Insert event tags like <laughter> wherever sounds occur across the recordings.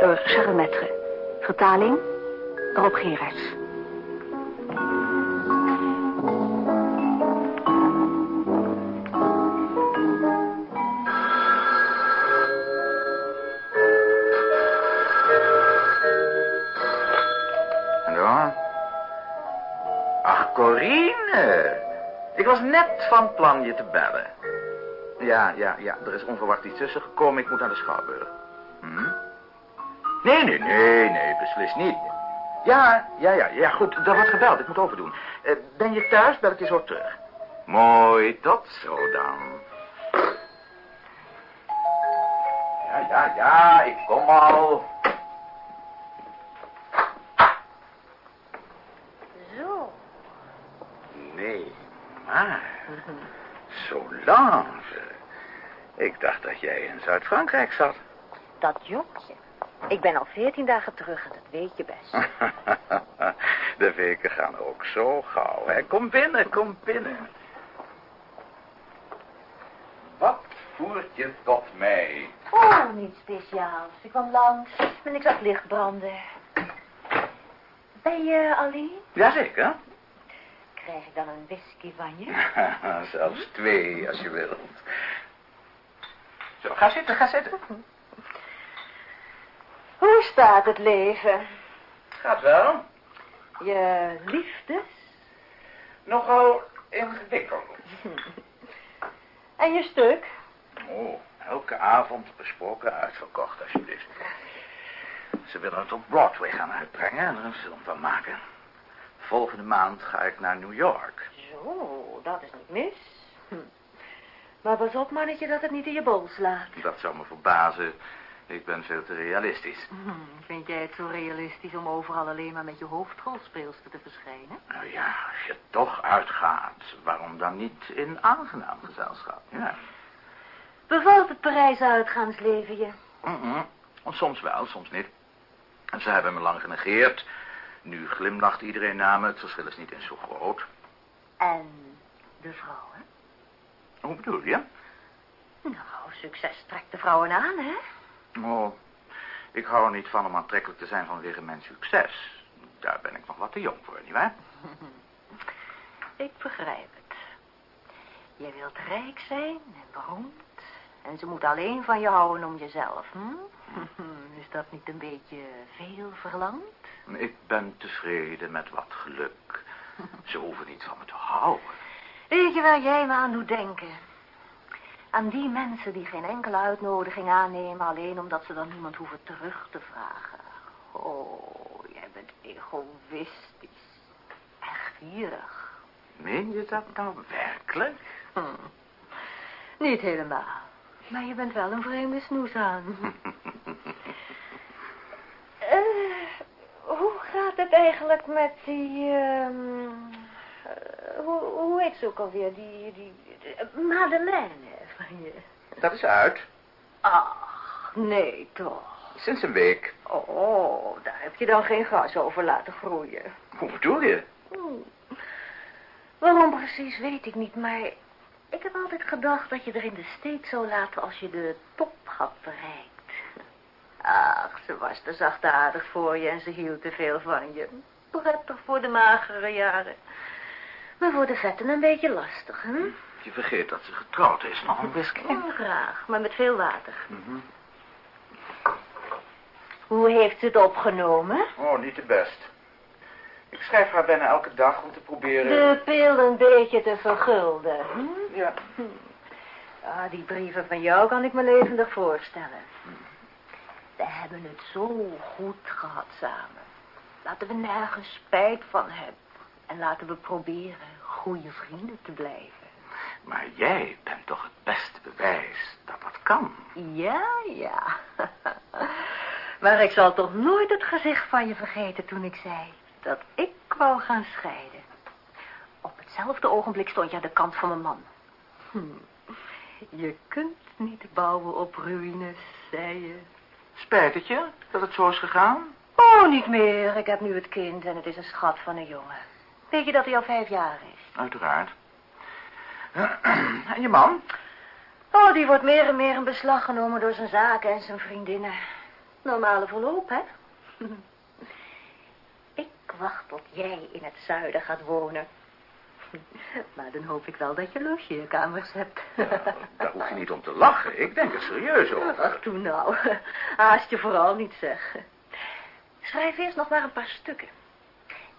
Door Charles Metre. Vertaling Rob Gerards. Ik was net van plan je te bellen. Ja, ja, ja, er is onverwacht iets tussen gekomen. Ik moet naar de Schouwburg. Nee, nee, nee, beslist niet. Ja, ja, ja, ja, goed, er wordt gebeld. Ik moet overdoen. Eh, ben je thuis? Bel ik je zo terug. Mooi, tot zo dan. Ja, ja, ja, ik kom al. Zo. Nee, maar... Solange. <laughs> Ik dacht dat jij in Zuid-Frankrijk zat. Dat jongetje. Ik ben al veertien dagen terug en dat weet je best. <laughs> De weken gaan ook zo gauw, hè. Kom binnen, kom binnen. Wat voert je tot mij? Oh, niets speciaals. Ik kwam langs en ik zag licht branden. Ben je alleen? Jazeker. Krijg ik dan een whisky van je? <laughs> Zelfs twee, als je wilt. Zo, ga zitten, ga zitten. Staat het leven? Gaat wel. Je liefdes? Nogal ingewikkeld. <laughs> En je stuk? Oh, elke avond besproken uitverkocht, alsjeblieft. Ze willen het op Broadway gaan uitbrengen en er een film van maken. Volgende maand ga ik naar New York. Zo, dat is niet mis. Hm. Maar pas op, mannetje, dat het niet in je bol slaat. Dat zou me verbazen. Ik ben veel te realistisch. <laughs> Hm, Vind jij het zo realistisch om overal alleen maar met je hoofdrolspeelster te verschijnen? Nou ja, als je toch uitgaat, waarom dan niet in aangenaam gezelschap? Ja. Bevalt het Parijs uitgaansleven je? Mm Soms wel, soms niet. En ze hebben me lang genegeerd. Nu glimlacht iedereen naar me. Het verschil is niet eens zo groot. En de vrouwen? Hoe bedoel je? Nou, succes trekt de vrouwen aan, hè? Oh, ik hou er niet van om aantrekkelijk te zijn vanwege mijn succes. Daar ben ik nog wat te jong voor, nietwaar? <laughs> Ik begrijp het. Je wilt rijk zijn en beroemd. En ze moeten alleen van je houden om jezelf, hm? <laughs> Is dat niet een beetje veel verlangd? Ik ben tevreden met wat geluk. Ze hoeven niet van me te houden. Weet je waar jij me aan doet denken? Aan die mensen die geen enkele uitnodiging aannemen... alleen omdat ze dan niemand hoeven terug te vragen. Oh, jij bent egoïstisch. En gierig. Meen je dat nou werkelijk? Hm. Niet helemaal. Maar je bent wel een vreemde snoes aan. <laughs> Eh, hoe gaat het eigenlijk met die... ehm, eh, hoe, hoe heet ze ook alweer? Die, die, die- Madeleine van je. Dat is uit. Ach, nee toch. Sinds een week. Oh, daar heb je dan geen gras over laten groeien. Hoe bedoel je? Hmm. Waarom precies weet ik niet, maar ik heb altijd gedacht dat je er in de steek zou laten als je de top had bereikt. Ach, ze was te zachtaardig voor je en ze hield te veel van je. Prettig voor de magere jaren. Maar voor de vetten een beetje lastig, hè? Je vergeet dat ze getrouwd is. Nog een whisky? Oh, graag, maar met veel water. Mhm. Hoe heeft ze het opgenomen? Oh, niet de best. Ik schrijf haar bijna elke dag om te proberen... De pil een beetje te vergulden. Hm? Ja. Ah, die brieven van jou kan ik me levendig voorstellen. We hebben het zo goed gehad samen. Laten we nergens spijt van hebben. En laten we proberen goede vrienden te blijven. Maar jij bent toch het beste bewijs dat dat kan. Ja, ja. <laughs> maar ik zal toch nooit het gezicht van je vergeten toen ik zei dat ik wou gaan scheiden. Op hetzelfde ogenblik stond je aan de kant van mijn man. Hm. Je kunt niet bouwen op ruïnes, zei je. Spijt het je dat het zo is gegaan? Oh, niet meer. Ik heb nu het kind en het is een schat van een jongen. Weet je dat hij al vijf jaar is? Uiteraard. <clears throat> En je man? Oh, die wordt meer en meer in beslag genomen door zijn zaken en zijn vriendinnen. Normale verloop, hè? <laughs> ik wacht tot jij in het zuiden gaat wonen. <laughs> Maar dan hoop ik wel dat je logeerkamers hebt. <laughs> daar hoef je niet om te lachen. Ik denk er serieus over. Ach, toen nou. Haast je vooral niet, zeg. Schrijf eerst nog maar een paar stukken.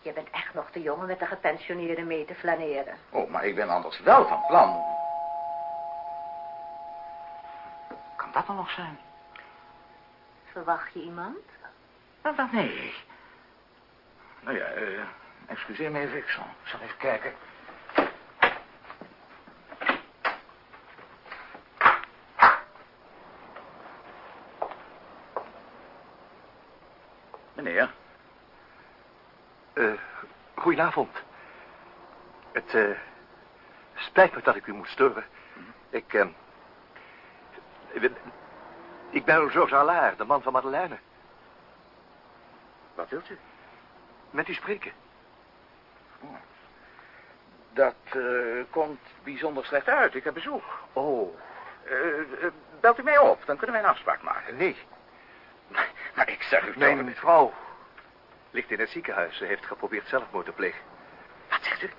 Je bent echt nog te jong om met de gepensioneerden mee te flaneren. Oh, maar ik ben anders wel van plan. Kan dat dan nog zijn? Verwacht je iemand? Nou, dat nee. Nou ja, eh, excuseer me even. Ik zal, zal even kijken. Meneer. Uh, goedenavond. Het uh, spijt me dat ik u moet storen. Ik, uh, ik ben, Georges Allard, de man van Madeleine. Wat wilt u? Met u spreken. Dat uh, komt bijzonder slecht uit. Ik heb bezoek. Oh. Uh, belt u mij op, dan kunnen wij een afspraak maken. Nee. Maar ik zeg u toch... Mijn vrouw ligt in het ziekenhuis. Ze heeft geprobeerd zelfmoord te plegen. Wat zegt u?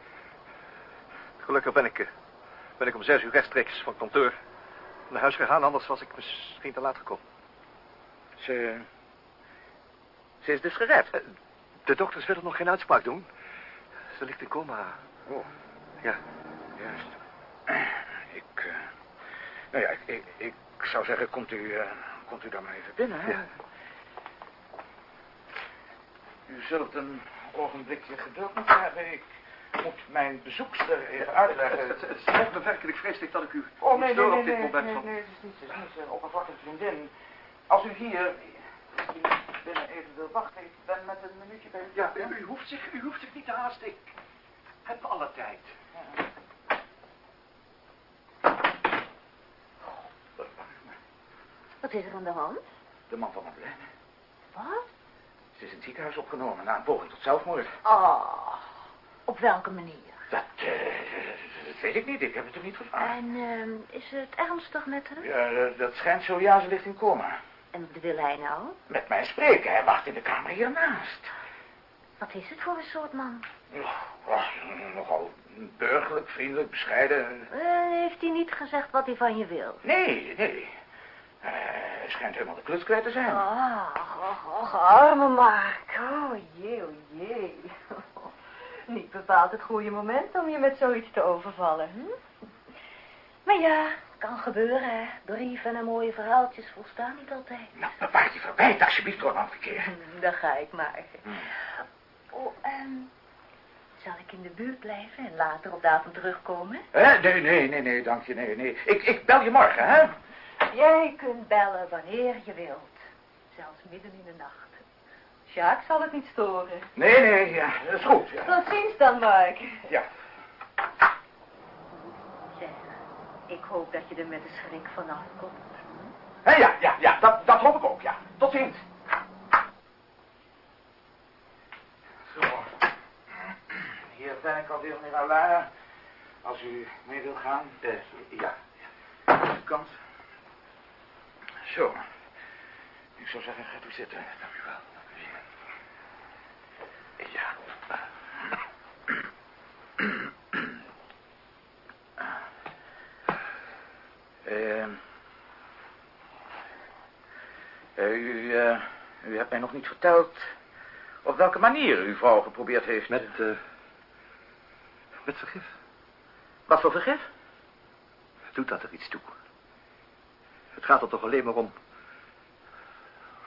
Gelukkig ben ik, ben ik om zes uur rechtstreeks van kantoor naar huis gegaan. Anders was ik misschien te laat gekomen. Ze... Ze is dus gered? De dokters willen nog geen uitspraak doen. Ze ligt in coma. Oh. Ja. Juist. Ik... Uh... Nou ja, ik, ik, ik, zou zeggen, komt u, uh, komt u dan maar even binnen, hè? Ja. U zult een ogenblikje geduld moeten hebben. Ik moet mijn bezoekster even uitleggen. Het, het spijt me werkelijk vreselijk dat ik u oh, nee, stoor nee, op dit nee, moment. Nee, van... nee, het is niet, het is niet een oppervlakkige vriendin. Als u hier binnen even wil wachten, ik ben met een minuutje bij u. Ja, u, u, hoeft zich, u hoeft zich niet te haasten. Ik heb alle tijd. Ja. Wat is er aan de hand? De man van Madeleine. Wat? Ze is in het ziekenhuis opgenomen na een poging tot zelfmoord. Oh, op welke manier? Dat, uh, dat weet ik niet. Ik heb het er niet gevraagd. En uh, is het ernstig met haar? Ja, dat, dat schijnt zo. Ja, ze ligt in coma. En wat wil hij nou? Met mij spreken. Hij wacht in de kamer hiernaast. Wat is het voor een soort man? Oh, nogal burgerlijk, vriendelijk, bescheiden. Uh, heeft hij niet gezegd wat hij van je wil? Nee, nee. Uh, hij schijnt helemaal de kluts kwijt te zijn. Oh, oh, oh, arme Mark. Oh jee, oh jee. <laughs> niet bepaald het goede moment om je met zoiets te overvallen. Hm? Maar ja, kan gebeuren, hè. Brieven en mooie verhaaltjes volstaan niet altijd. Nou, bewaar je verwijt alsjeblieft voor een andere keer. Dan ga ik maar. Oh, um, zal ik in de buurt blijven en later op de avond terugkomen? Eh, nee, nee, nee, nee, dank je, nee, nee. Ik, ik bel je morgen, hè? Jij kunt bellen wanneer je wilt. Zelfs midden in de nacht. Jacques zal het niet storen. Nee, nee, ja, dat is goed. Ja. Tot ziens dan, Mark. Ja. Zeg, ik hoop dat je er met de schrik vanaf komt. Hé, ja, ja, ja, dat, dat hoop ik ook, ja. Tot ziens. Zo. Hier ben ik alweer, meneer Allard. Als u mee wilt gaan. Uh, ja. De kant. Zo. Ik zou zeggen, gaat u zitten. Dank u wel. Ja. Uh, uh, u, uh, u hebt mij nog niet verteld op welke manier uw vrouw geprobeerd heeft. Met, uh, met vergif. Wat voor vergif? Doet dat er iets toe? Het gaat er toch alleen maar om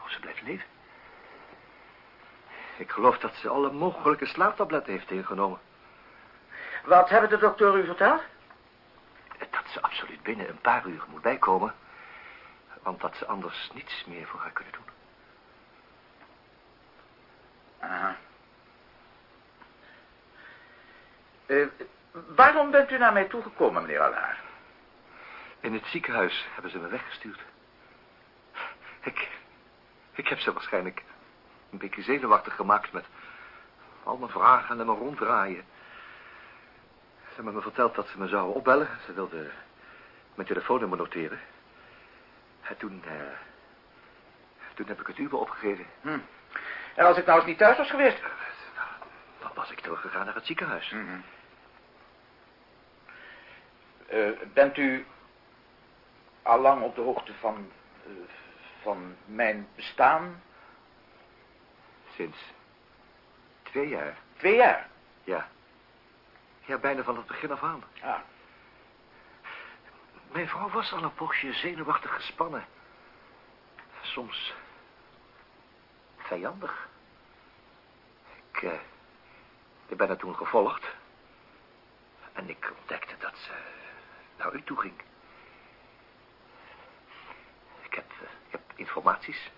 of ze blijft leven. Ik geloof dat ze alle mogelijke slaaptabletten heeft ingenomen. Wat hebben de dokter u verteld? Dat ze absoluut binnen een paar uur moet bijkomen. Want dat ze anders niets meer voor haar kunnen doen. Aha. Uh, waarom bent u naar mij toegekomen, meneer Allard? In het ziekenhuis hebben ze me weggestuurd. Ik, ik heb ze waarschijnlijk een beetje zenuwachtig gemaakt met al mijn vragen en me ronddraaien. Ze hebben me verteld dat ze me zouden opbellen. Ze wilden mijn telefoonnummer noteren. En toen, uh, Toen heb ik het uur opgegeven. Hm. En als ik nou eens niet thuis was geweest? Dan was ik teruggegaan naar het ziekenhuis. Mhm. Eh, bent u allang op de hoogte van, eh, van mijn bestaan? Sinds twee jaar. Twee jaar. Ja. Ja, bijna van het begin af aan. Ah. Mijn vrouw was al een poosje zenuwachtig gespannen. Soms vijandig. Ik, eh, ik ben haar toen gevolgd. En ik ontdekte dat ze naar u toe ging. Ik heb, eh, ik heb informaties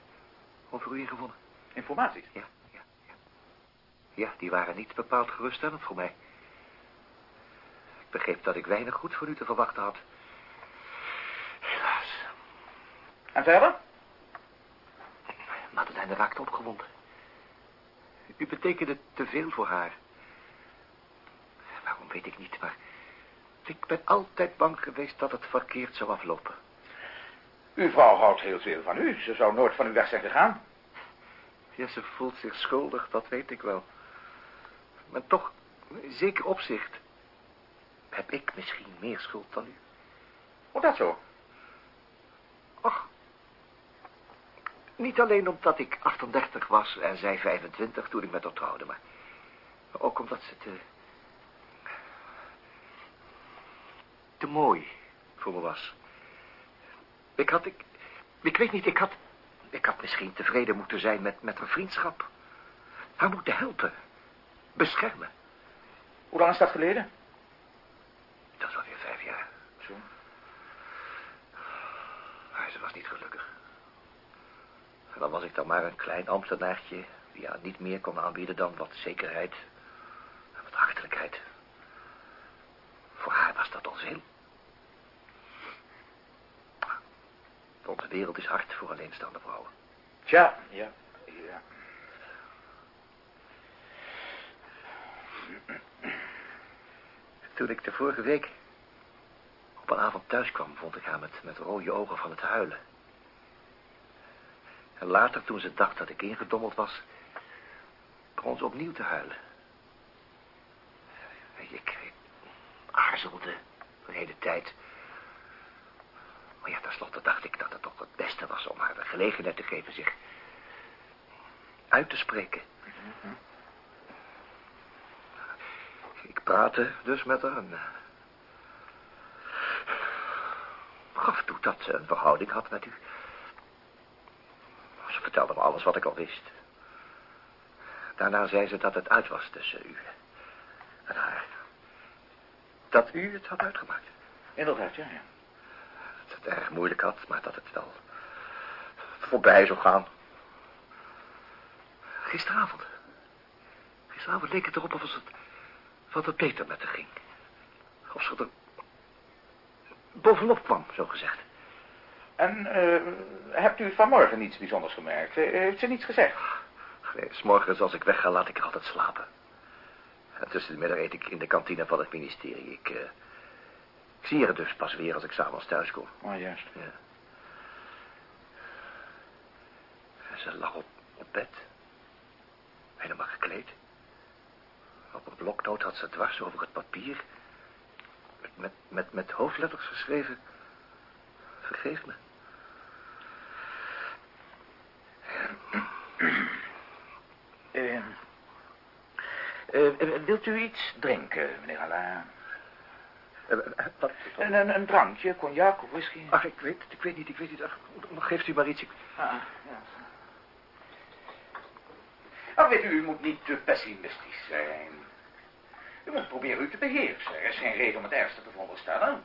over u ingevonden. Informaties? Ja, ja, ja. Ja, die waren niet bepaald geruststellend voor mij. Ik begreep dat ik weinig goed voor u te verwachten had. Helaas. En verder? Madeleine raakte opgewonden. U betekende te veel voor haar. Waarom weet ik niet, maar... Ik ben altijd bang geweest dat het verkeerd zou aflopen. Uw vrouw houdt heel veel van u. Ze zou nooit van u weg zijn gegaan. Ja, ze voelt zich schuldig, dat weet ik wel. Maar toch, zeker opzicht... heb ik misschien meer schuld dan u. Hoe dat zo? Och, niet alleen omdat ik 38 was en zij 25 toen ik met haar trouwde, maar ook omdat ze te... te mooi voor me was. Ik had, ik, ik weet niet, ik had, ik had misschien tevreden moeten zijn met, met haar vriendschap. Haar moeten helpen, beschermen. Hoe lang is dat geleden? Dat is alweer vijf jaar. Zo. Maar ze was niet gelukkig. En dan was ik dan maar een klein ambtenaartje... die haar niet meer kon aanbieden dan wat zekerheid... en wat hartelijkheid. Voor haar was dat al veel. Onze wereld is hard voor alleenstaande vrouwen. Tja, ja. ja. Toen ik de vorige week op een avond thuis kwam... vond ik haar met, met rode ogen van het huilen. En later, toen ze dacht dat ik ingedommeld was... begon ze opnieuw te huilen. Ik, ik aarzelde de hele tijd. Maar ja, tenslotte dacht ik dat het toch het beste was... om haar de gelegenheid te geven zich uit te spreken. Ik praatte dus met haar en... eh, gaf toe dat ze een verhouding had met u. Ze vertelde me alles wat ik al wist. Daarna zei ze dat het uit was tussen u en haar. Dat u het had uitgemaakt. Inderdaad, ja, ja. Dat het erg moeilijk had, maar dat het wel voorbij zou gaan. Gisteravond. Gisteravond leek het erop of het, wat het beter met haar ging. Of ze er bovenop kwam, zo gezegd. En eh, hebt u vanmorgen niets bijzonders gemerkt? Eh, Heeft ze niets gezegd? Nee, s morgens als ik wegga, laat ik haar altijd slapen. En tussen de middag eet ik in de kantine van het ministerie. Ik, eh, ik zie haar dus pas weer als ik s'avonds thuis kom. Oh, juist. Ja. En ze lag op, op bed. Helemaal gekleed. Op een bloknoot had ze dwars over het papier... met, met, met, hoofdletters geschreven... Vergeef me. Eh, eh, wilt u iets drinken, meneer Alain? Eh, eh, wat? Een, een, een drankje, cognac of whisky? Ach, ik weet het, ik weet niet, ik weet niet. Ach, geeft u maar iets. Ik... Ah, ja. Nou, weet u, u moet niet te pessimistisch zijn. U moet proberen u te beheersen. Er is geen reden om het ergste te veronderstellen.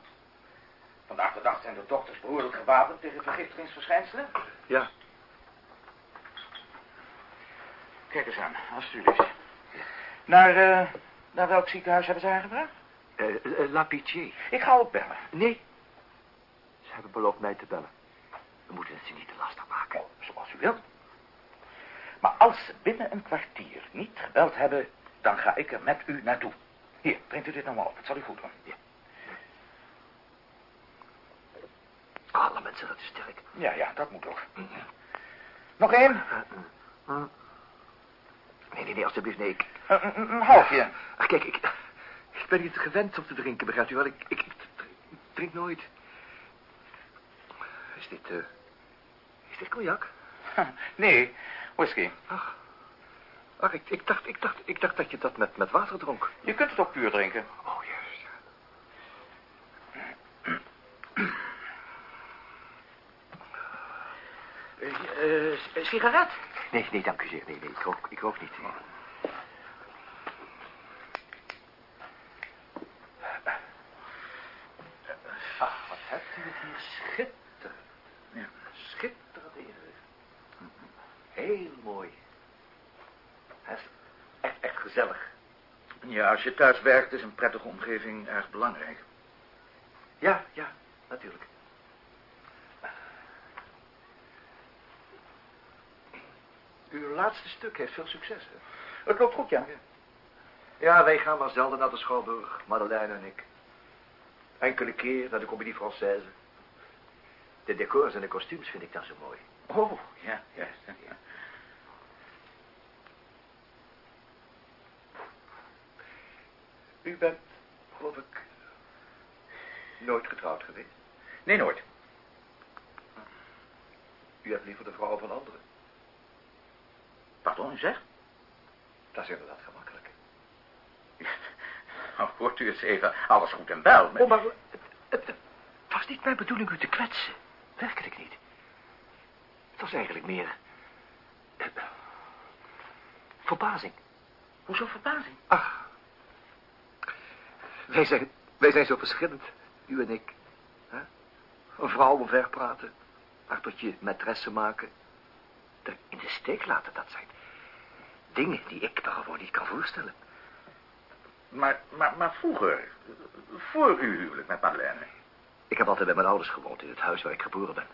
Vandaag de dag zijn de dokters behoorlijk gewapend tegen vergiftigingsverschijnselen. Ja, Kijk eens aan, alsjeblieft. Naar, eh, naar welk ziekenhuis hebben ze haar gebracht? Eh, eh, La Pitié. Ik ga ook bellen. Nee. Ze hebben beloofd mij te bellen. We moeten het ze niet te lastig maken. Oh, zoals u wilt. Maar als ze binnen een kwartier niet gebeld hebben, dan ga ik er met u naartoe. Hier, drinkt u dit nog maar op. Het zal u goed doen. Ja. Alle mensen, dat is sterk. Ja, ja, dat moet ook. Nog één? Nee, nee, nee, alstublieft, nee. Ik, een halfje. Ach, kijk, ik, ik ben niet gewend om te drinken, begrijpt u wel? Ik, ik, ik drink nooit. Is dit, eh... is dit cognac? <laughs> Nee, whisky. Ach, ach ik, ik, dacht, ik, dacht, ik dacht dat je dat met, met water dronk. Je kunt het ook puur drinken. Oh, juist, ja. Eh, eh, sigaret? Nee, nee, dank u zeer. Nee, nee, ik rook, ik rook niet. Ach, wat hebt u het hier schitterend. Ja. Schitterend ingericht. Heel mooi. Het is echt, echt gezellig. Ja, als je thuis werkt is een prettige omgeving erg belangrijk. Ja, ja, natuurlijk. Uw laatste stuk heeft veel succes, hè? Het loopt goed, ja. Ja, wij gaan maar zelden naar de Schouwburg, Madeleine en ik. Enkele keer naar de Comédie Française. De decors en de kostuums vind ik dan zo mooi. Oh, ja, ja. ja. U bent, geloof ik, nooit getrouwd geweest. Nee, nooit. U hebt liever de vrouw van anderen. Pardon, u zegt? Dat is inderdaad gemakkelijk. Nou, <laughs> hoort u eens even. Alles goed en wel. maar- Oh, maar het, het, het was niet mijn bedoeling u te kwetsen. Werkelijk niet. Het was eigenlijk meer... eh, verbazing. Hoezo verbazing? Ach. Wij zijn, wij zijn zo verschillend, u en ik. Hè? Een vrouw omver praten. Haar tot je maîtresse maken. Er in de steek laten, dat zijn dingen die ik me gewoon niet kan voorstellen. Maar, maar, maar vroeger, voor uw huwelijk met Madeleine. Ik heb altijd bij mijn ouders gewoond in het huis waar ik geboren ben.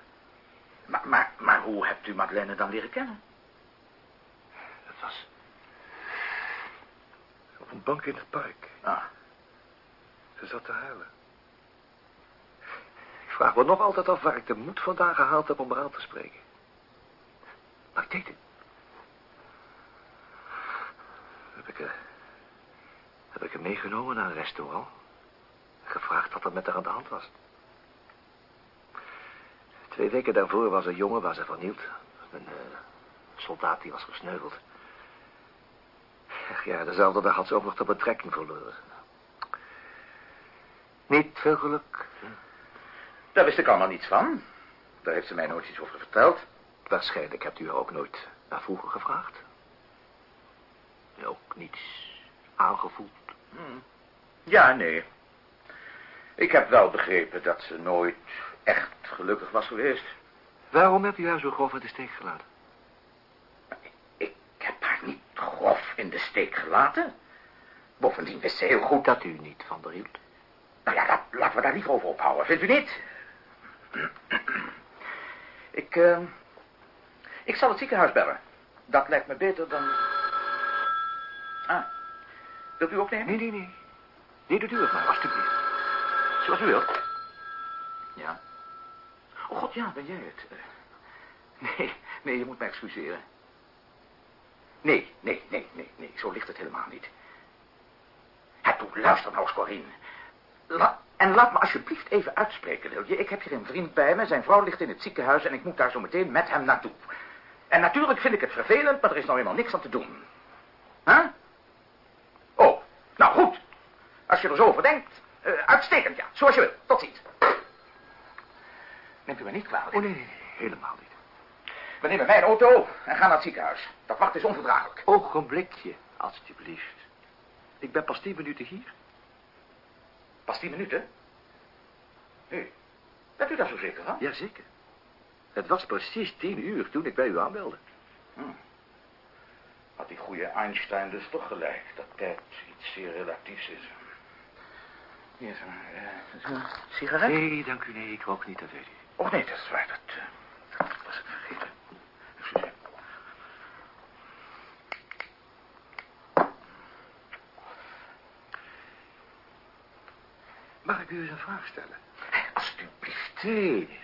Maar, maar, maar hoe hebt u Madeleine dan leren kennen? Het was... op een bank in het park. Ah, Ze zat te huilen. Ik vraag me nog altijd af waar ik de moed vandaan gehaald heb om haar aan te spreken. Maar ik deed het. Heb ik, haar- heb ik haar meegenomen naar een restaurant. Gevraagd wat er met haar aan de hand was. Twee weken daarvoor was een jongen waar ze van hield. Een eh, soldaat die was gesneuveld. Ach ja, dezelfde dag had ze ook nog de betrekking verloren. Niet veel geluk. daar wist ik allemaal niets van. Daar heeft ze mij nooit iets over verteld. Waarschijnlijk hebt u haar ook nooit naar vroeger gevraagd. Ook niets aangevoeld. Hmm. Ja, nee. Ik heb wel begrepen dat ze nooit echt gelukkig was geweest. Waarom hebt u haar zo grof in de steek gelaten? Ik heb haar niet grof in de steek gelaten. Bovendien wist ze heel goed dat... Dat u niet van haar hield. Nou ja, laten we daar niet over ophouden, vindt u niet? <clears throat> Ik, eh, ik zal het ziekenhuis bellen. Dat lijkt me beter dan... Ah, wilt u opnemen? Nee, nee, nee. Nee, doet u het maar, alstublieft. Zoals u wilt. Ja. Oh god, ja, ben jij het? Eh, Nee, nee, je moet me excuseren. Nee, nee, nee, nee, nee, zo ligt het helemaal niet. Het toe, luister nou eens. La- en laat me alsjeblieft even uitspreken, wil je? Ik heb hier een vriend bij me, zijn vrouw ligt in het ziekenhuis... en ik moet daar zo meteen met hem naartoe. En natuurlijk vind ik het vervelend, maar er is nou eenmaal niks aan te doen. Huh? Oh, nou goed. Als je er zo over denkt, eh, uitstekend, ja. Zoals je wil. Tot ziens. Neemt u me niet kwalijk. Oh, nee, nee, nee, helemaal niet. We nemen mijn auto en gaan naar het ziekenhuis. Dat wacht is onverdraaglijk. Ogenblikje, alstublieft. Ik ben pas tien minuten hier. Pas tien minuten? Nee. Bent u daar zo zeker van? Jazeker. Het was precies tien uur toen ik bij u aanbelde. Hm. Had die goede Einstein dus toch gelijk, dat tijd iets zeer relatiefs is. Hier een, eh, een sigaret. Nee, dank u, nee, ik rook niet, dat weet u. Oh nee, dat is waar, dat, eh, dat was ik vergeten. Excuseer. Mag ik u eens een vraag stellen? Alsjeblieft. Nee.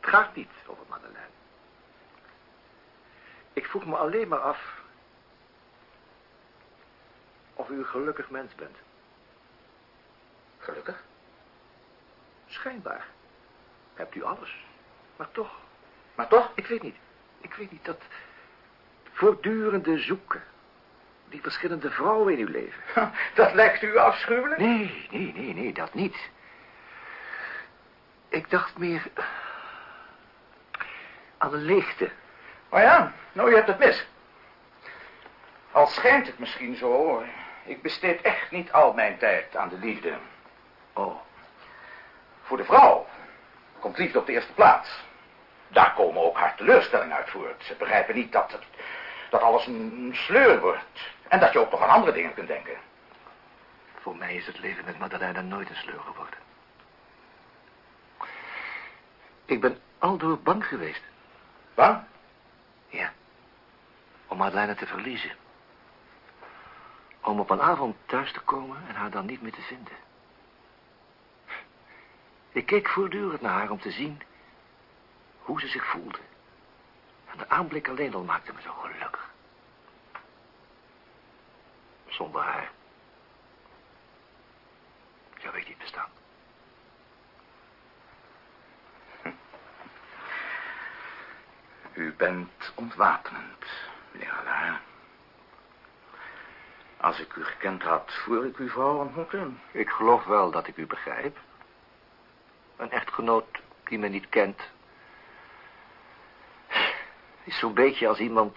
Het gaat niet over Madeleine. vroeg me alleen maar af... of u een gelukkig mens bent. Gelukkig? Schijnbaar. Hebt u alles. Maar toch, Maar toch? ik weet niet. Ik weet niet, dat voortdurende zoeken. Die verschillende vrouwen in uw leven. Dat lijkt u afschuwelijk? Nee, nee, nee, nee, dat niet. Ik dacht meer aan de leegte. Oh ja, nou, u hebt het mis. Al schijnt het misschien zo, ik besteed echt niet al mijn tijd aan de liefde. Oh, Voor de vrouw komt liefde op de eerste plaats. Daar komen ook haar teleurstellingen uit voort. Ze begrijpen niet dat, het, dat alles een sleur wordt. En dat je ook nog aan andere dingen kunt denken. voor mij is het leven met Madeleine nooit een sleur geworden. Ik ben aldoor bang geweest. Bang? Ja. Om Madeleine te verliezen. Om op een avond thuis te komen en haar dan niet meer te vinden. Ik keek voortdurend naar haar om te zien hoe ze zich voelde. En de aanblik alleen al maakte me zo gelukkig. Zonder haar zou ik niet bestaan. U bent ontwapenend, meneer Allaire. Als ik u gekend had voor ik uw vrouw ontmoette... Ik geloof wel dat ik u begrijp. Een echtgenoot die me niet kent... is zo'n beetje als iemand...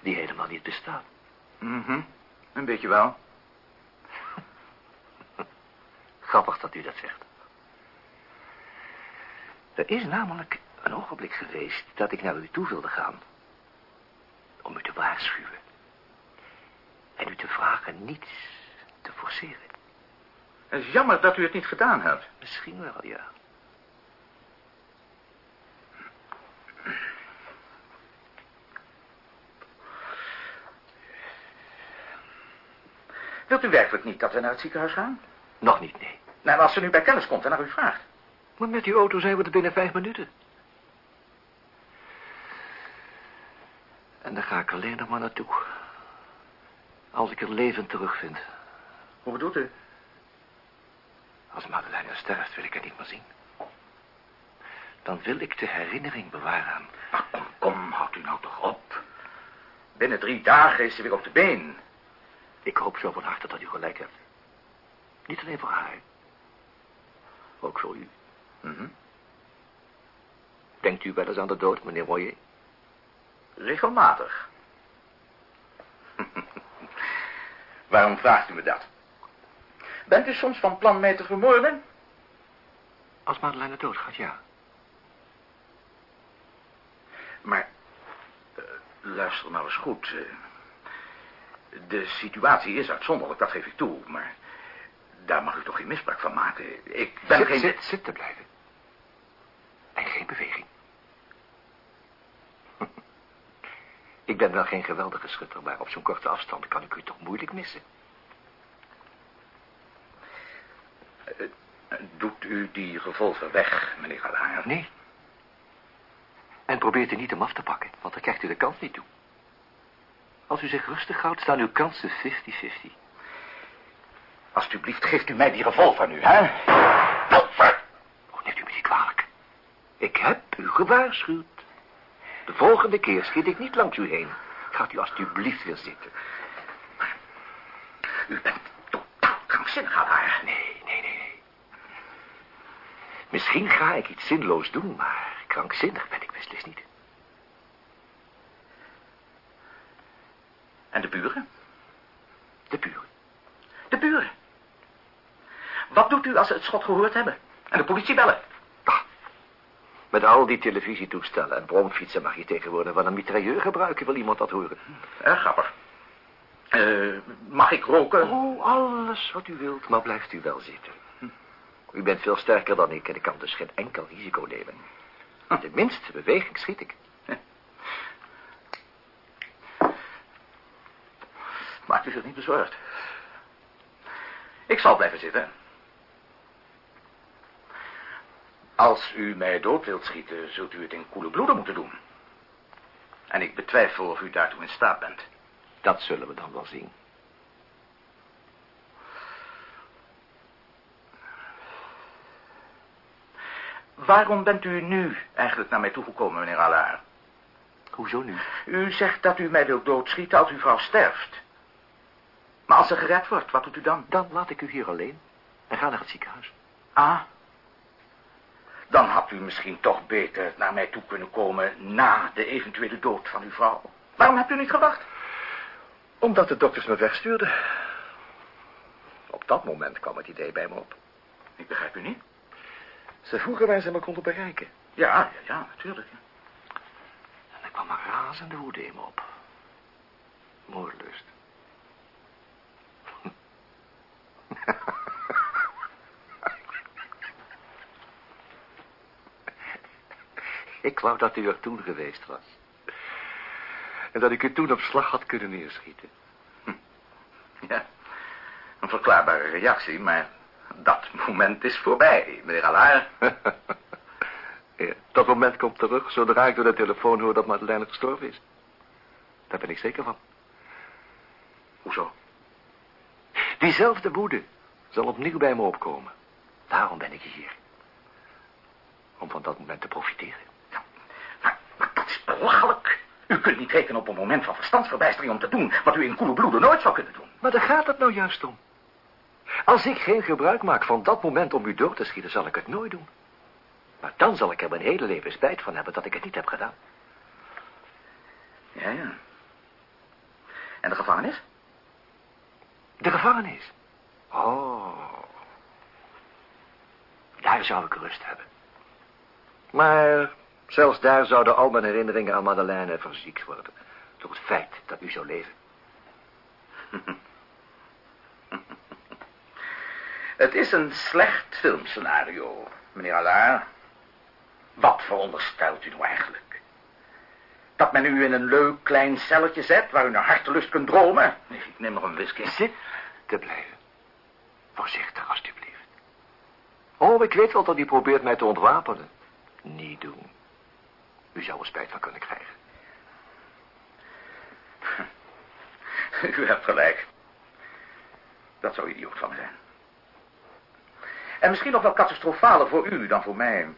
die helemaal niet bestaat. Mhm, een beetje wel. <laughs> Grappig dat u dat zegt. Er is namelijk een ogenblik geweest dat ik naar u toe wilde gaan. Om u te waarschuwen. En u te vragen niets te forceren. Het is jammer dat u het niet gedaan hebt. Misschien wel, ja. Wilt u werkelijk niet dat we naar het ziekenhuis gaan? Nog niet, nee. Nou, als ze nu bij kennis komt en naar u vraagt. Maar met die auto zijn we er binnen vijf minuten. En daar ga ik alleen nog maar naartoe. Als ik er levend terugvind. Hoe bedoelt u? Als Madeleine sterft, wil ik haar niet meer zien. Dan wil ik de herinnering bewaren. Ach, kom, kom, houd u nou toch op. Binnen drie dagen is ze weer op de been. Ik hoop zo van harte dat u gelijk hebt. Niet alleen voor haar. Ook voor u. Mhm. Denkt u wel eens aan de dood, meneer Royer? Regelmatig. <laughs> Waarom vraagt u me dat? Bent u soms van plan mij te vermoorden? Als Madeleine doodgaat, ja. Maar, eh, luister nou eens goed. eh. De situatie is uitzonderlijk, dat geef ik toe. Maar daar mag u toch geen misbruik van maken. Ik ben zit, geen... zit, zit te blijven. En geen beweging. <laughs> ik ben wel geen geweldige schutter, maar op zo'n korte afstand kan ik u toch moeilijk missen. Eh, doet u die revolver weg, meneer Allaire? Nee. En probeert u niet hem af te pakken, want dan krijgt u de kans niet toe. Als u zich rustig houdt, staan uw kansen 50-50. Alsjeblieft, geeft u mij die revolver nu, hè? Oh, neemt u me niet kwalijk. Ik heb u gewaarschuwd. De volgende keer schiet ik niet langs u heen. Gaat u alsjeblieft weer zitten. U bent totaal krankzinnig, Allaire. Nee, nee, nee, nee. Misschien ga ik iets zinloos doen, maar krankzinnig ben ik beslist niet. En de buren? De buren. De buren. Wat doet u als ze het schot gehoord hebben? En de politie bellen? Ah, met al die televisietoestellen en bromfietsen mag je tegenwoordig wel een mitrailleur gebruiken, wil iemand dat horen. Erg grappig. Eh, mag ik roken? Oh, alles wat u wilt, maar blijft u wel zitten. U bent veel sterker dan ik en ik kan dus geen enkel risico nemen. De minste beweging schiet ik. Maakt u zich niet bezorgd. Ik zal blijven zitten. Als u mij dood wilt schieten, zult u het in koele bloeden moeten doen. En ik betwijfel of u daartoe in staat bent. Dat zullen we dan wel zien. Waarom bent u nu eigenlijk naar mij toegekomen, meneer Allard? Hoezo nu? U zegt dat u mij wilt doodschieten als uw vrouw sterft. Maar als ze gered wordt, wat doet u dan? Dan laat ik u hier alleen en ga naar het ziekenhuis. Ah. Dan had u misschien toch beter naar mij toe kunnen komen na de eventuele dood van uw vrouw. Waarom hebt u niet gewacht? Omdat de dokters me wegstuurden. Op dat moment kwam het idee bij me op. Ik begrijp u niet. Ze vroegen waar ze me konden bereiken. Ja, ja, ja, natuurlijk. ja. En er kwam een razende woede in me op. Moordlust. Ik wou dat u er toen geweest was. En dat ik u toen op slag had kunnen neerschieten. Ja, een verklaarbare reactie, maar dat moment is voorbij, meneer Allard. <laughs> Ja, dat moment komt terug zodra ik door de telefoon hoor dat Madeleine gestorven is. Daar ben ik zeker van. Hoezo? Diezelfde woede zal opnieuw bij me opkomen. Daarom ben ik hier. Om van dat moment te profiteren. Ja, maar, maar dat is belachelijk. U kunt niet rekenen op een moment van verstandsverbijstering om te doen... wat u in koele bloeden nooit zou kunnen doen. Maar daar gaat het nou juist om. Als ik geen gebruik maak van dat moment om u dood te schieten, zal ik het nooit doen. Maar dan zal ik er mijn hele leven spijt van hebben dat ik het niet heb gedaan. Ja, ja. En de gevangenis? De gevangenis. Oh. Daar zou ik rust hebben. Maar zelfs daar zouden al mijn herinneringen aan Madeleine verziekt worden. Door het feit dat u zou leven. <laughs> Het is een slecht filmscenario, meneer Allard. Wat veronderstelt u nou eigenlijk? Dat men u in een leuk klein celletje zet waar u naar hartelust kunt dromen? Nee, ik neem nog een whisky. Zit te blijven. Voorzichtig, alstublieft. Oh, ik weet wel dat u probeert mij te ontwapenen. Niet doen. U zou er spijt van kunnen krijgen. <laughs> U hebt gelijk. Dat zou idioot van me zijn. En misschien nog wel catastrofaler voor u dan voor mij.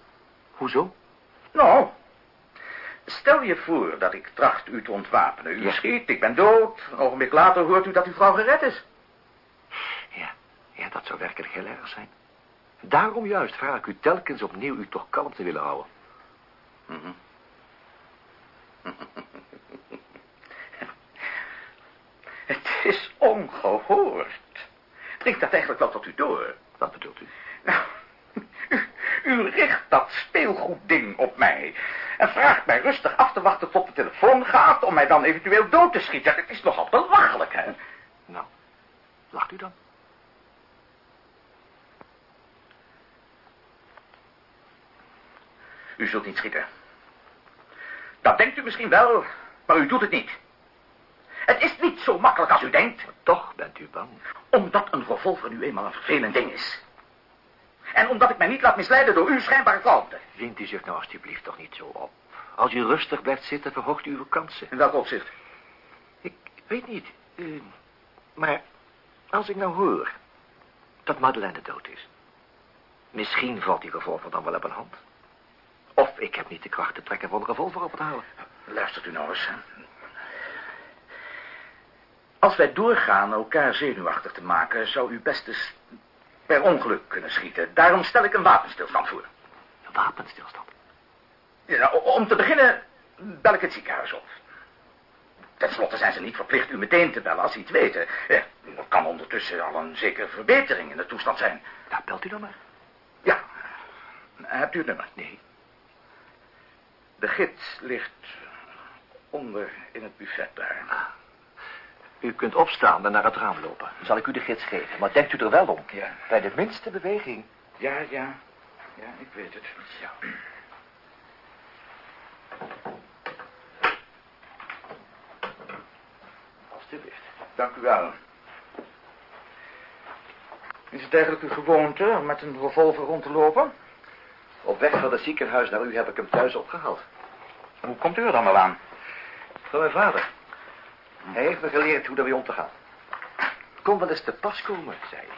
Hoezo? Nou, stel je voor dat ik tracht u te ontwapenen. U Ja. schiet, ik ben dood. Een ogenblik later hoort u dat uw vrouw gered is. Ja, ja, dat zou werkelijk heel erg zijn. Daarom juist vraag ik u telkens opnieuw u toch kalm te willen houden. Mhm. <laughs> Het is ongehoord. Dringt dat eigenlijk wel tot u door? Wat bedoelt u? Nou, <laughs> u, u richt dat speelgoedding op mij. En vraagt mij rustig af te wachten tot de telefoon gaat... om mij dan eventueel dood te schieten. Het is nogal belachelijk, hè? Nou, lacht u dan? U zult niet schieten. Dat denkt u misschien wel, maar u doet het niet. Het is niet zo makkelijk als u denkt... Toch bent u bang. omdat een revolver nu eenmaal een vervelend ding is. En omdat ik mij niet laat misleiden door uw schijnbare kalmte. Wint u zich nou alstublieft toch niet zo op. Als u rustig blijft zitten, verhoogt u uw kansen. In welk opzicht? Ik weet niet. eh, maar als ik nou hoor dat Madeleine dood is. Misschien valt die revolver dan wel op een hand. Ik heb niet de kracht te trekken van de revolver op te houden. Luistert u nou eens. Als wij doorgaan elkaar zenuwachtig te maken... zou u best eens per ongeluk kunnen schieten. Daarom stel ik een wapenstilstand voor. Een wapenstilstand. Ja, nou, om te beginnen bel ik het ziekenhuis op. Ten slotte zijn ze niet verplicht u meteen te bellen als ze iets weten. Er kan ondertussen al een zekere verbetering in de toestand zijn. Nou, belt u dan maar. Ja, hebt u het nummer? Nee. De gids ligt onder in het buffet daar. U kunt opstaan en naar het raam lopen. Dan zal ik u de gids geven. Maar denkt u er wel om. Ja. Bij de minste beweging. Ja, ja. Ja, ik weet het. Ja. Alsjeblieft. Dank u wel. Is het eigenlijk uw gewoonte om met een revolver rond te lopen? Op weg van het ziekenhuis naar u heb ik hem thuis opgehaald. Hoe komt u er dan wel aan? Van mijn vader. Hij heeft me geleerd hoe daarmee om te gaan. Kom wel eens te pas komen, zei hij.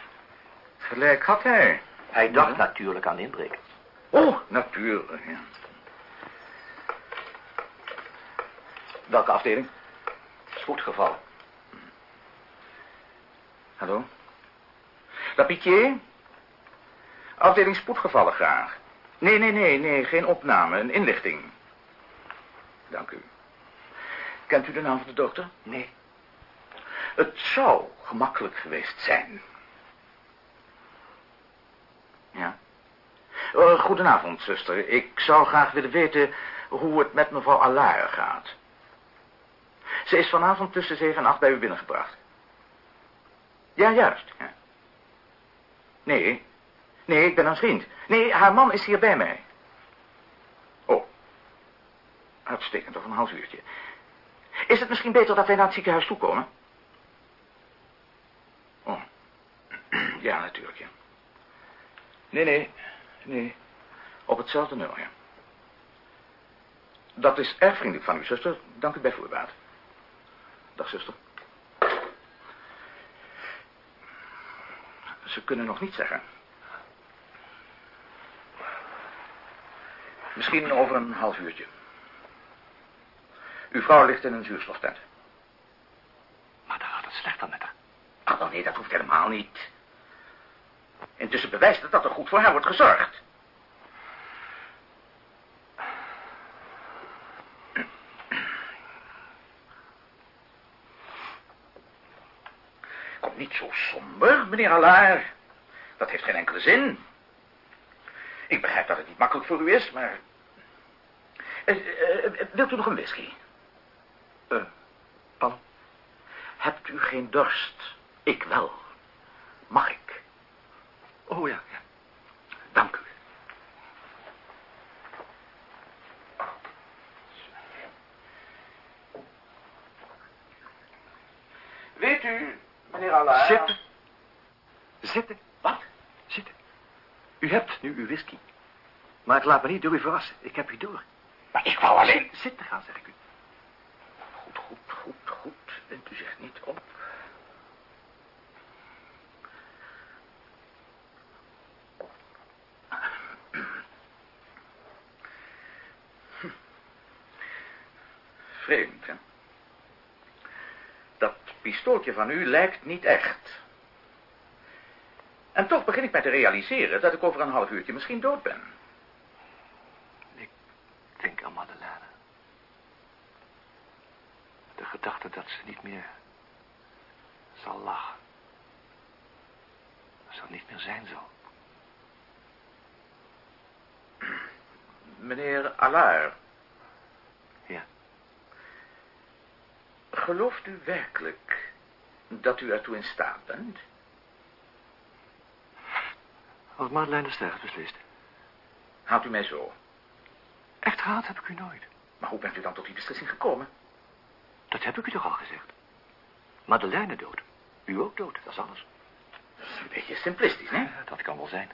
Gelijk had hij. Hij dacht natuurlijk aan inbreken. Oh, natuurlijk. Ja. Welke afdeling? Spoedgevallen. Hallo? La Pitié? Afdeling spoedgevallen graag. Nee, nee, nee, nee, geen opname, een inlichting. Dank u. Kent u de naam van de dokter? Nee. Het zou gemakkelijk geweest zijn. Ja. Uh, goedenavond, zuster. Ik zou graag willen weten hoe het met mevrouw Allaire gaat. Ze is vanavond tussen zeven en acht bij u binnengebracht. Ja, juist. Nee. Nee, ik ben een vriend. Nee, haar man is hier bij mij. Oh. Uitstekend, over een half uurtje. Is het misschien beter dat wij naar het ziekenhuis toekomen? Oh. <clears throat> Ja, natuurlijk, ja. Nee, nee. Nee. Op hetzelfde nummer, ja. Dat is erg vriendelijk van u, zuster. Dank u bij voorbaat. Dag, zuster. Ze kunnen nog niet zeggen. Misschien over een half uurtje. Uw vrouw ligt in een zuurstoftent. Maar dan gaat het slechter met haar. Ach, wel nee, dat hoeft helemaal niet. Intussen bewijst het dat er goed voor haar wordt gezorgd. Kom niet zo somber, meneer Allard. Dat heeft geen enkele zin. Ik begrijp dat het niet makkelijk voor u is, maar... Uh, uh, wilt u nog een whisky? Uh, pan? Hebt u geen dorst? Ik wel. Mag ik? Oh ja, ja. Dank u. Weet u, meneer Allard... Zitten. Zitten. U hebt nu uw whisky. Maar ik laat me niet door u verrassen. Ik heb u door. Maar ik wou alleen... Zit- Zitten gaan, zeg ik u. Goed, goed, goed, goed. Wint u zich niet op. Vreemd, hè? Dat pistooltje van u lijkt niet echt. Begin ik mij te realiseren dat ik over een half uurtje misschien dood ben. Ik denk aan Madeleine. De gedachte dat ze niet meer zal lachen. Zal niet meer zijn zal. Meneer Allard, Ja. gelooft u werkelijk dat u ertoe in staat bent? Als Madeleine sterft beslist. Houdt u mij zo. Echt haat heb ik u nooit. Maar hoe bent u dan tot die beslissing gekomen? Dat heb ik u toch al gezegd. Madeleine dood. U ook dood, dat is alles. Dat is een beetje simplistisch, hè? Ja, dat kan wel zijn.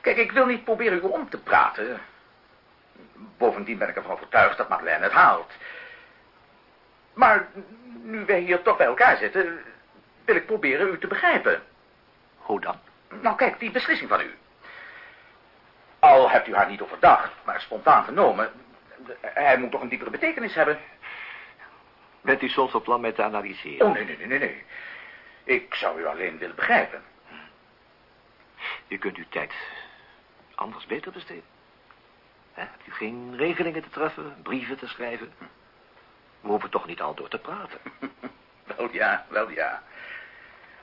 Kijk, ik wil niet proberen u om te praten. Bovendien ben ik ervan overtuigd dat Madeleine het haalt. Maar nu wij hier toch bij elkaar zitten, wil ik proberen u te begrijpen. Hoe dan? Nou, kijk, die beslissing van u. Al hebt u haar niet overdacht, maar spontaan genomen. Hij moet toch een diepere betekenis hebben? Bent u soms op plan mij te analyseren? Oh, nee, nee, nee, nee, nee. Ik zou u alleen willen begrijpen. U kunt uw tijd anders beter besteden. Hè? Hebt u geen regelingen te treffen, brieven te schrijven? We hoeven toch niet al door te praten. <laughs> Wel ja, wel ja.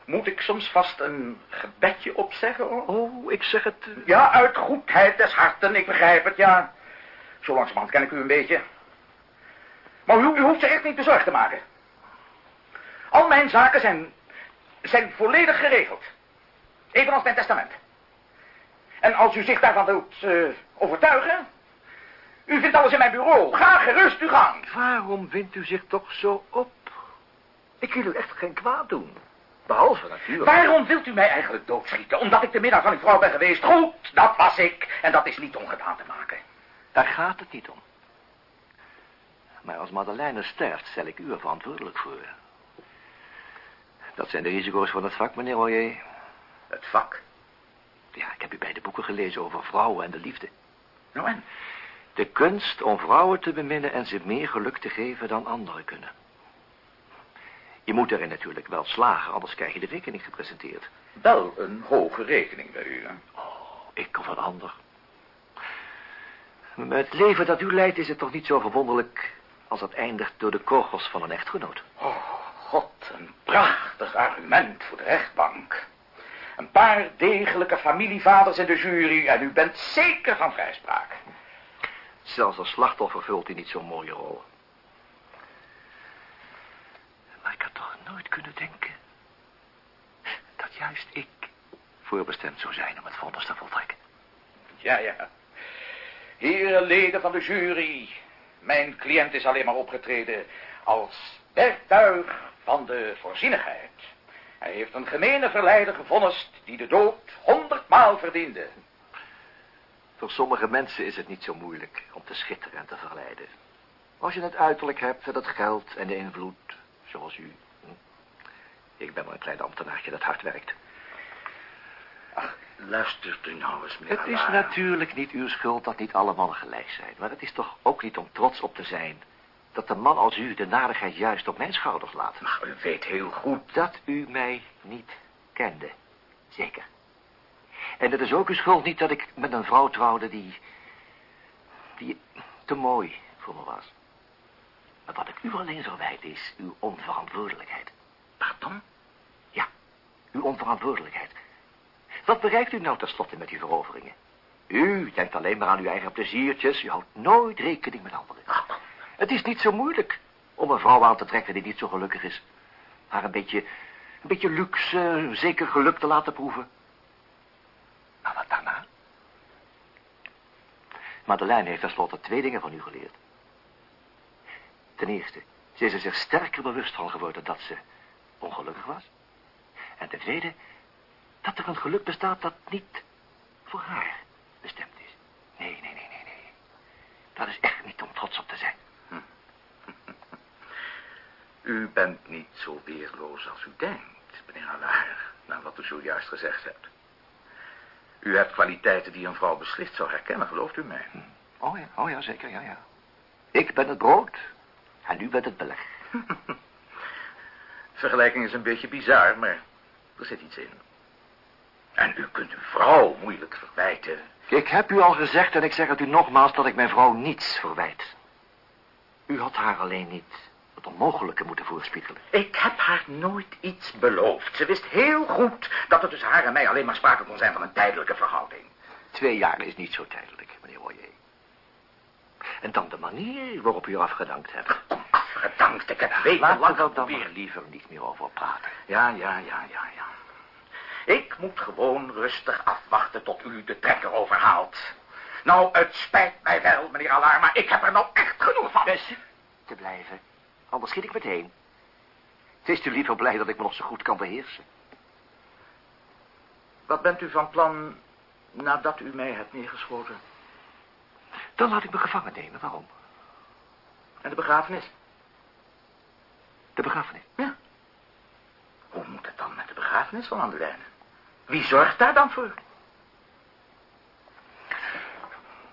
Moet ik soms vast een gebedje opzeggen, hoor? Oh, ik zeg het... eh, Ja, uit goedheid des harten, ik begrijp het, ja. Zo langzamerhand ken ik u een beetje. Maar u, u hoeft zich echt niet bezorgd te maken. Al mijn zaken zijn, zijn volledig geregeld. Evenals mijn testament. En als u zich daarvan wilt eh, overtuigen... U vindt alles in mijn bureau. Ga gerust uw gang. Waarom vindt u zich toch zo op? Ik wil u echt geen kwaad doen. Behalve natuurlijk... Waarom wilt u mij eigenlijk doodschieten? Omdat ik de minnaar van uw vrouw ben geweest? Goed, dat was ik. En dat is niet ongedaan te maken. Daar gaat het niet om. Maar als Madeleine sterft, stel ik u er verantwoordelijk voor. Dat zijn de risico's van het vak, meneer Royer. Het vak? Ja, ik heb u bij de boeken gelezen over vrouwen en de liefde. Nou en? De kunst om vrouwen te beminnen en ze meer geluk te geven dan anderen kunnen. Je moet erin natuurlijk wel slagen, anders krijg je de rekening gepresenteerd. Wel een hoge rekening bij u, hè? Oh, ik of een ander. Met het leven dat u leidt is het toch niet zo verwonderlijk als het eindigt door de kogels van een echtgenoot. Oh, god, een prachtig argument voor de rechtbank. Een paar degelijke familievaders in de jury en u bent zeker van vrijspraak. Zelfs als slachtoffer vult hij niet zo'n mooie rol. Maar ik had toch nooit kunnen denken... dat juist ik voorbestemd zou zijn om het vonnis te voltrekken. Ja, ja. Heren leden van de jury. Mijn cliënt is alleen maar opgetreden als werktuig van de voorzienigheid. Hij heeft een gemene verleider gevonnist die de dood honderdmaal verdiende. Voor sommige mensen is het niet zo moeilijk om te schitteren en te verleiden. Als je het uiterlijk hebt en het geld en de invloed, zoals u. Hm. Ik ben maar een klein ambtenaartje dat hard werkt. Ach, luistert u nou eens, meneer Het is natuurlijk niet uw schuld dat niet alle mannen gelijk zijn. Maar het is toch ook niet om trots op te zijn... dat een man als u de nadigheid juist op mijn schouders laat. Maar u weet heel goed. Dat u mij niet kende. Zeker. En het is ook uw schuld niet dat ik met een vrouw trouwde die... die te mooi voor me was. Maar wat ik u alleen verwijt is uw onverantwoordelijkheid. Pardon? Ja, uw onverantwoordelijkheid. Wat bereikt u nou tenslotte met die veroveringen? U denkt alleen maar aan uw eigen pleziertjes. U houdt nooit rekening met anderen. Het is niet zo moeilijk om een vrouw aan te trekken die niet zo gelukkig is. Haar een beetje, een beetje luxe, zeker geluk te laten proeven. Maar wat daarna? Madeleine heeft tenslotte twee dingen van u geleerd. Ten eerste, ze is er zich sterker bewust van geworden dat ze ongelukkig was. En ten tweede, dat er een geluk bestaat dat niet voor haar bestemd is. Nee, nee, nee, nee, nee. Dat is echt niet om trots op te zijn. <laughs> U bent niet zo weerloos als u denkt, meneer Allard, naar wat u zojuist gezegd hebt. U hebt kwaliteiten die een vrouw beslist zou herkennen, gelooft u mij? Oh ja, oh ja, zeker, ja, ja. Ik ben het brood en u bent het beleg. Vergelijking is een beetje bizar, maar er zit iets in. En u kunt uw vrouw moeilijk verwijten. Ik heb u al gezegd en ik zeg het u nogmaals dat ik mijn vrouw niets verwijt. U had haar alleen niet het onmogelijke moeten voorspiegelen. Ik heb haar nooit iets beloofd. Ze wist heel goed dat er tussen haar en mij alleen maar sprake kon zijn van een tijdelijke verhouding. Twee jaar is niet zo tijdelijk, meneer Royer. En dan de manier waarop u afgedankt hebt. Afgedankt, ik heb we wekenlang er dan weer liever niet meer over praten. Ja, ja, ja, ja, ja. Ik moet gewoon rustig afwachten tot u de trekker overhaalt. Nou, het spijt mij wel, meneer Allard, maar ik heb er nou echt genoeg van. Best te blijven, anders schiet ik meteen. Wees u liever blij dat ik me nog zo goed kan beheersen. Wat bent u van plan nadat u mij hebt neergeschoten? Dan laat ik me gevangen nemen. Waarom? En de begrafenis? De begrafenis. Ja. Hoe moet het dan met de begrafenis van Madeleine? Wie zorgt daar dan voor?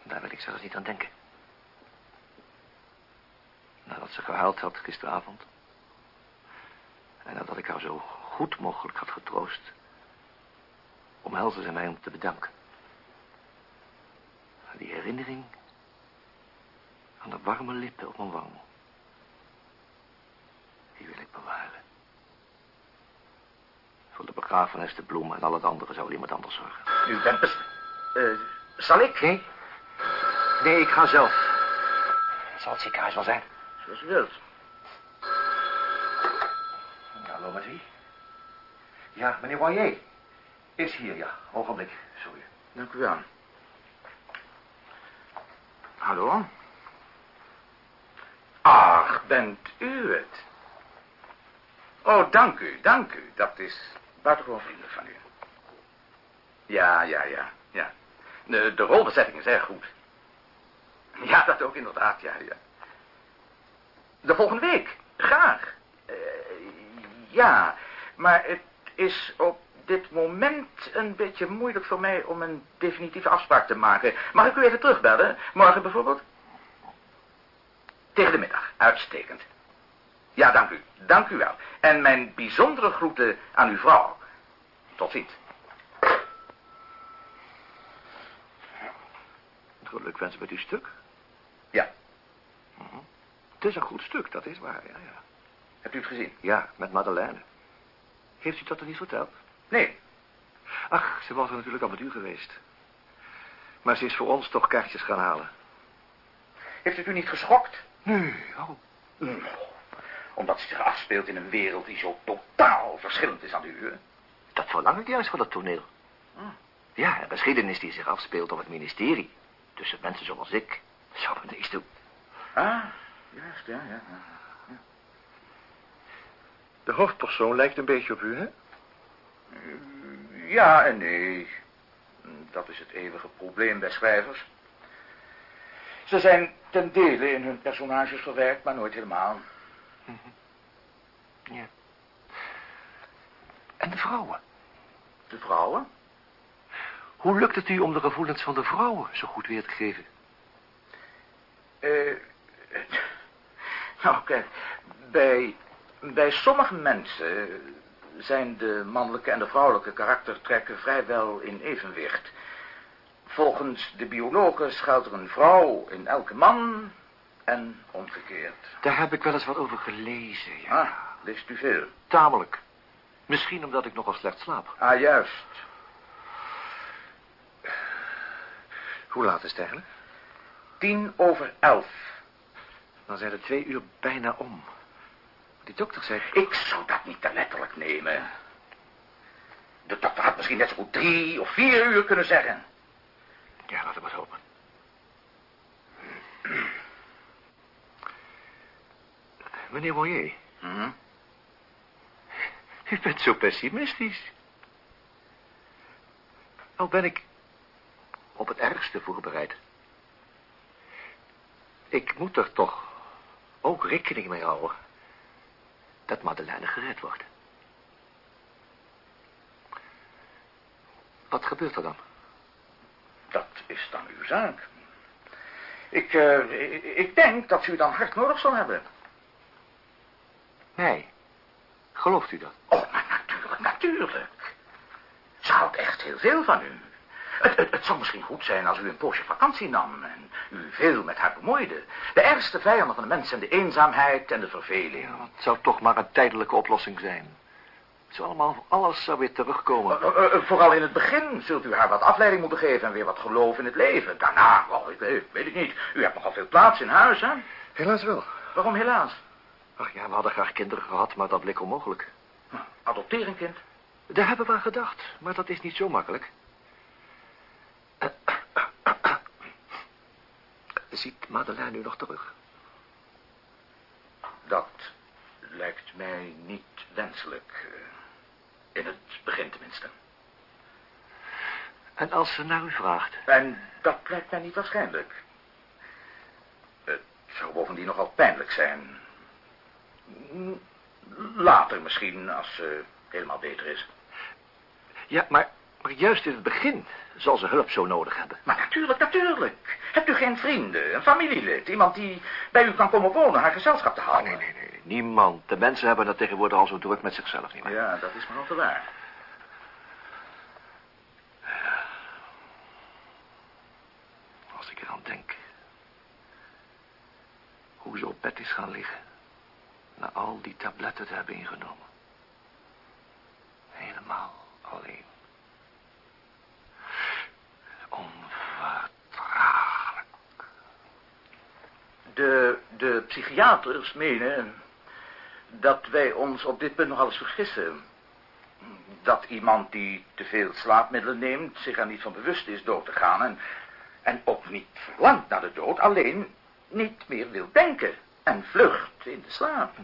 Daar wil ik zelfs niet aan denken. Nadat ze gehuild had gisteravond. En nadat ik haar zo goed mogelijk had getroost. Omhelsde ze mij om te bedanken. Die herinnering aan de warme lippen op mijn wang. Die wil ik bewaren. Voor de begrafenis, de bloemen en al het andere zou iemand anders zorgen. U bent best... eh, zal ik? Nee. Nee, ik ga zelf. Zal het ziekenhuis wel zijn? Zoals u wilt. Hallo, met wie? Ja, meneer Royer. Is hier, ja. Ogenblik, sorry. Dank u wel. Hallo? Ach, bent u het? Oh, dank u, dank u. Dat is buitengewoon vriendelijk van u. Ja, ja, ja, ja. De, de rolbezetting is erg goed. Ja, dat ook inderdaad, ja, ja. De volgende week. Graag. Eh, ja, maar het is op dit moment een beetje moeilijk voor mij om een definitieve afspraak te maken. Mag ik u even terugbellen? Morgen bijvoorbeeld? Tegen de middag. Uitstekend. Ja, dank u. Dank u wel. En mijn bijzondere groeten aan uw vrouw. Tot ziens. Geluk wensen met uw stuk. Ja. Mhm. Het is een goed stuk, dat is waar, ja, ja. Hebt u het gezien? Ja, met Madeleine. Heeft u dat er niet verteld? Nee. Ach, ze was er natuurlijk al met u geweest. Maar ze is voor ons toch kaartjes gaan halen. Heeft het u niet geschokt? Nee, oh. Nou, omdat ze zich afspeelt in een wereld die zo totaal verschillend is aan de uwe. Dat verlang ik juist van dat toneel. Hm. Ja, een geschiedenis die zich afspeelt op het ministerie. Tussen mensen zoals ik. Zou me niks doen. Ah, juist, ja, ja. De hoofdpersoon lijkt een beetje op u, hè? Ja en nee. Dat is het eeuwige probleem bij schrijvers. Ze zijn ten dele in hun personages verwerkt, maar nooit helemaal. Ja. En de vrouwen? De vrouwen? Hoe lukt het u om de gevoelens van de vrouwen zo goed weer te geven? Eh, <laughs> nou, kijk, bij, bij sommige mensen zijn de mannelijke en de vrouwelijke karaktertrekken vrijwel in evenwicht. Volgens de biologen schuilt er een vrouw in elke man en omgekeerd. Daar heb ik wel eens wat over gelezen, ja. Ah, leest u veel? Tamelijk. Misschien omdat ik nogal slecht slaap. Ah, juist. Hoe laat is het eigenlijk? Tien over elf. Dan zijn er twee uur bijna om. Die dokter zei... Ik zou dat niet te letterlijk nemen. De dokter had misschien net zo goed drie of vier uur kunnen zeggen. Ja, laten we het hopen. <clears throat> Meneer Moyer, Hm? u bent zo pessimistisch. Al ben ik op het ergste voorbereid. Ik moet er toch ook rekening mee houden dat Madeleine gered wordt. Wat gebeurt er dan? Dat is dan uw zaak. Ik, eh, ik denk dat u dan hard nodig zal hebben. Nee. Gelooft u dat? Oh, maar natuurlijk, natuurlijk. Ze houdt echt heel veel van u. Het, het, het zou misschien goed zijn als u een poosje vakantie nam en u veel met haar bemoeide. De ergste vijanden van de mens zijn de eenzaamheid en de verveling. Ja, het zou toch maar een tijdelijke oplossing zijn. Zou allemaal, alles zou weer terugkomen. Eh, eh, eh, vooral in het begin zult u haar wat afleiding moeten geven en weer wat geloof in het leven. Daarna, oh, ik weet, weet ik niet. U hebt nogal veel plaats in huis, hè? Helaas wel. Waarom helaas? Ach ja, we hadden graag kinderen gehad, maar dat bleek onmogelijk. Nou, adopteer een kind. Daar hebben we aan gedacht, maar dat is niet zo makkelijk. <clears throat> Ziet Madeleine nu nog terug? Dat lijkt mij niet wenselijk. In het begin tenminste. En als ze naar u vraagt? En dat lijkt mij niet waarschijnlijk. Het zou bovendien nogal pijnlijk zijn. Later misschien, als ze helemaal beter is. Ja, maar, maar juist in het begin zal ze hulp zo nodig hebben. Maar natuurlijk, natuurlijk. Hebt u geen vrienden, een familielid, iemand die bij u kan komen wonen, haar gezelschap te Oh, houden? nee, nee, nee. Niemand. De mensen hebben het tegenwoordig al zo druk met zichzelf, niet Ja, dat is maar al te waar. Als ik eraan denk. Hoe ze op bed is gaan liggen. Na al die tabletten te hebben ingenomen. Helemaal alleen. Onverdraaglijk. De, de psychiaters menen dat wij ons op dit punt nogal eens vergissen. Dat iemand die te veel slaapmiddelen neemt zich er niet van bewust is dood te gaan en, en ook niet verlangt naar de dood, alleen niet meer wil denken en vlucht in de slaap.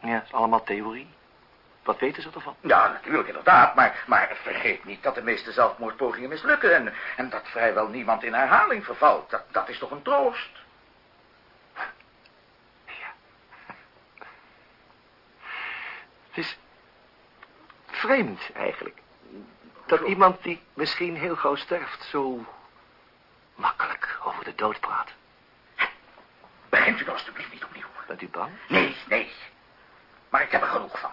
Ja, het is allemaal theorie. Wat weten ze ervan? Ja, natuurlijk, inderdaad, maar, maar vergeet niet dat de meeste zelfmoordpogingen mislukken en, en dat vrijwel niemand in herhaling vervalt. Dat, dat is toch een troost? Ja. Het is vreemd eigenlijk. Dat iemand die misschien heel gauw sterft zo makkelijk over de dood praat. Begint u dan alstublieft niet opnieuw. Bent u bang? Nee, nee. Maar ik heb er genoeg van.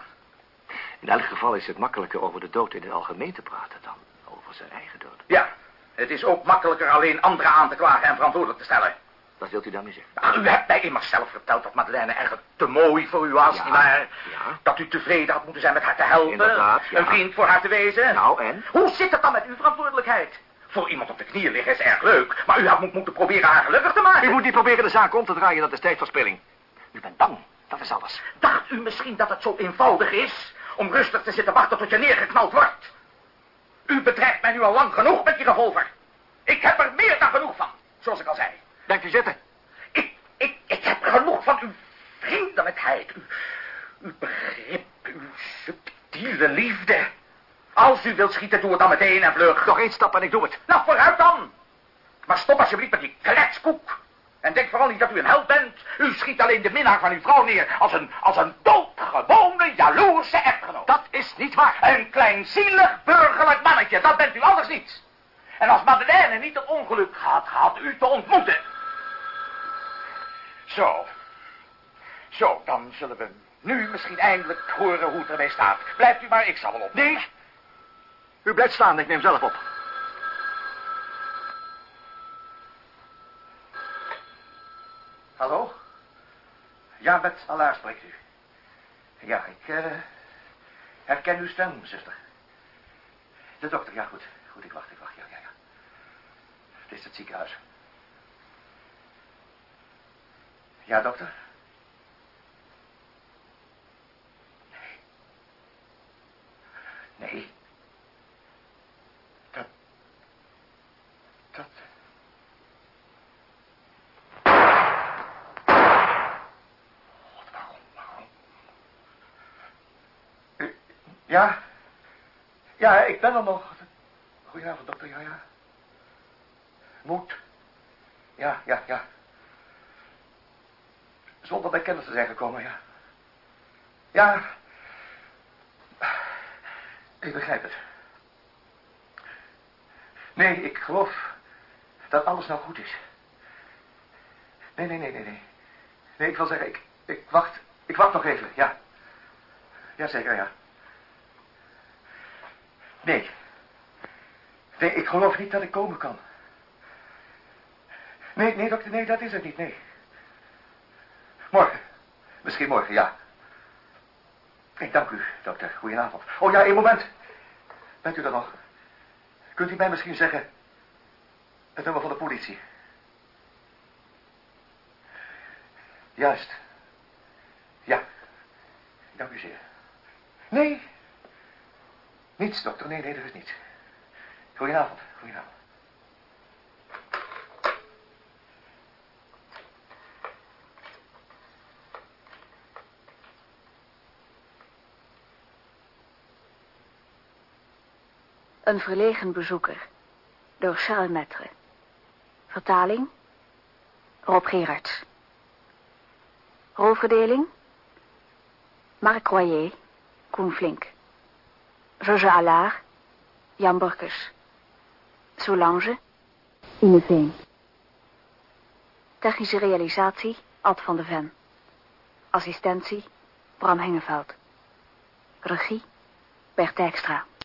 In elk geval is het makkelijker over de dood in het algemeen te praten dan over zijn eigen dood. Ja, het is ook makkelijker alleen anderen aan te klagen en verantwoordelijk te stellen. Wat wilt u daarmee zeggen? Ah, u hebt mij immers zelf verteld dat Madeleine eigenlijk te mooi voor u was, Ja, ja. Dat u tevreden had moeten zijn met haar te helpen. Inderdaad, ja. Een vriend voor haar te wezen. Nou, en? Hoe zit het dan met uw verantwoordelijkheid? Voor iemand op de knieën liggen is erg leuk, maar u had moet moeten proberen haar gelukkig te maken. U moet niet proberen de zaak om te draaien, dat is tijdverspilling. U bent bang, dat is alles. Dacht u misschien dat het zo eenvoudig is om rustig te zitten wachten tot je neergeknald wordt? U bedreigt mij nu al lang genoeg met die revolver. Ik heb er meer dan genoeg van, zoals ik al zei. Blijft u zitten. Ik, ik, ik heb genoeg van uw vriendelijkheid, uw, uw begrip, uw subtiele liefde. Als u wilt schieten, doe het dan meteen en vlug. Nog één stap en ik doe het. Nou, vooruit dan. Maar stop alsjeblieft met die kletskoek. En denk vooral niet dat u een held bent. U schiet alleen de minnaar van uw vrouw neer als een, als een doodgewone, jaloerse echtgenoot. Dat is niet waar. Een kleinzielig burgerlijk mannetje, dat bent u anders niet. En als Madeleine niet het ongeluk had gehad u te ontmoeten. Zo. Zo, dan zullen we nu misschien eindelijk horen hoe het ermee staat. Blijft u maar, ik zal wel op. Nee. U blijft staan, ik neem zelf op. Hallo? Ja, met Allah spreekt u. Ja, ik eh, herken uw stem, zuster. De dokter, ja goed. Goed, ik wacht, ik wacht, ja, ja, ja. Het is het ziekenhuis. Ja, dokter? Nee. Nee. Dat... Dat... God, waarom, waarom? U- Ja? Ja, ik ben er nog. Goedenavond, dokter, ja, ja. Moed. Ja, ja, ja. Zonder bij kennis te zijn gekomen, ja. Ja. Ik begrijp het. Nee, ik geloof dat alles nou goed is. Nee, nee, nee, nee, nee. Nee, ik wil zeggen, ik, ik wacht, ik wacht nog even, ja. Jazeker, ja. Nee. Nee, ik geloof niet dat ik komen kan. Nee, nee, dokter, nee, dat is het niet, nee. Morgen. Misschien morgen, ja. Ik dank u, dokter. Goedenavond. Oh ja, één moment. Bent u er nog? Kunt u mij misschien zeggen... het nummer van de politie? Juist. Ja. Dank u zeer. Nee. Niets, dokter. Nee, nee, dat is niets. Goedenavond. Goedenavond. Een verlegen bezoeker. Door Charles Metre. Vertaling. Rob Gerards. Rolverdeling. Marc Royer. Koen Flink. Georges Allard. Jan Burkers. Solange. Ine Veen. Technische realisatie. Ad van de Ven. Assistentie. Bram Hengeveld. Regie. Bert Dijkstra.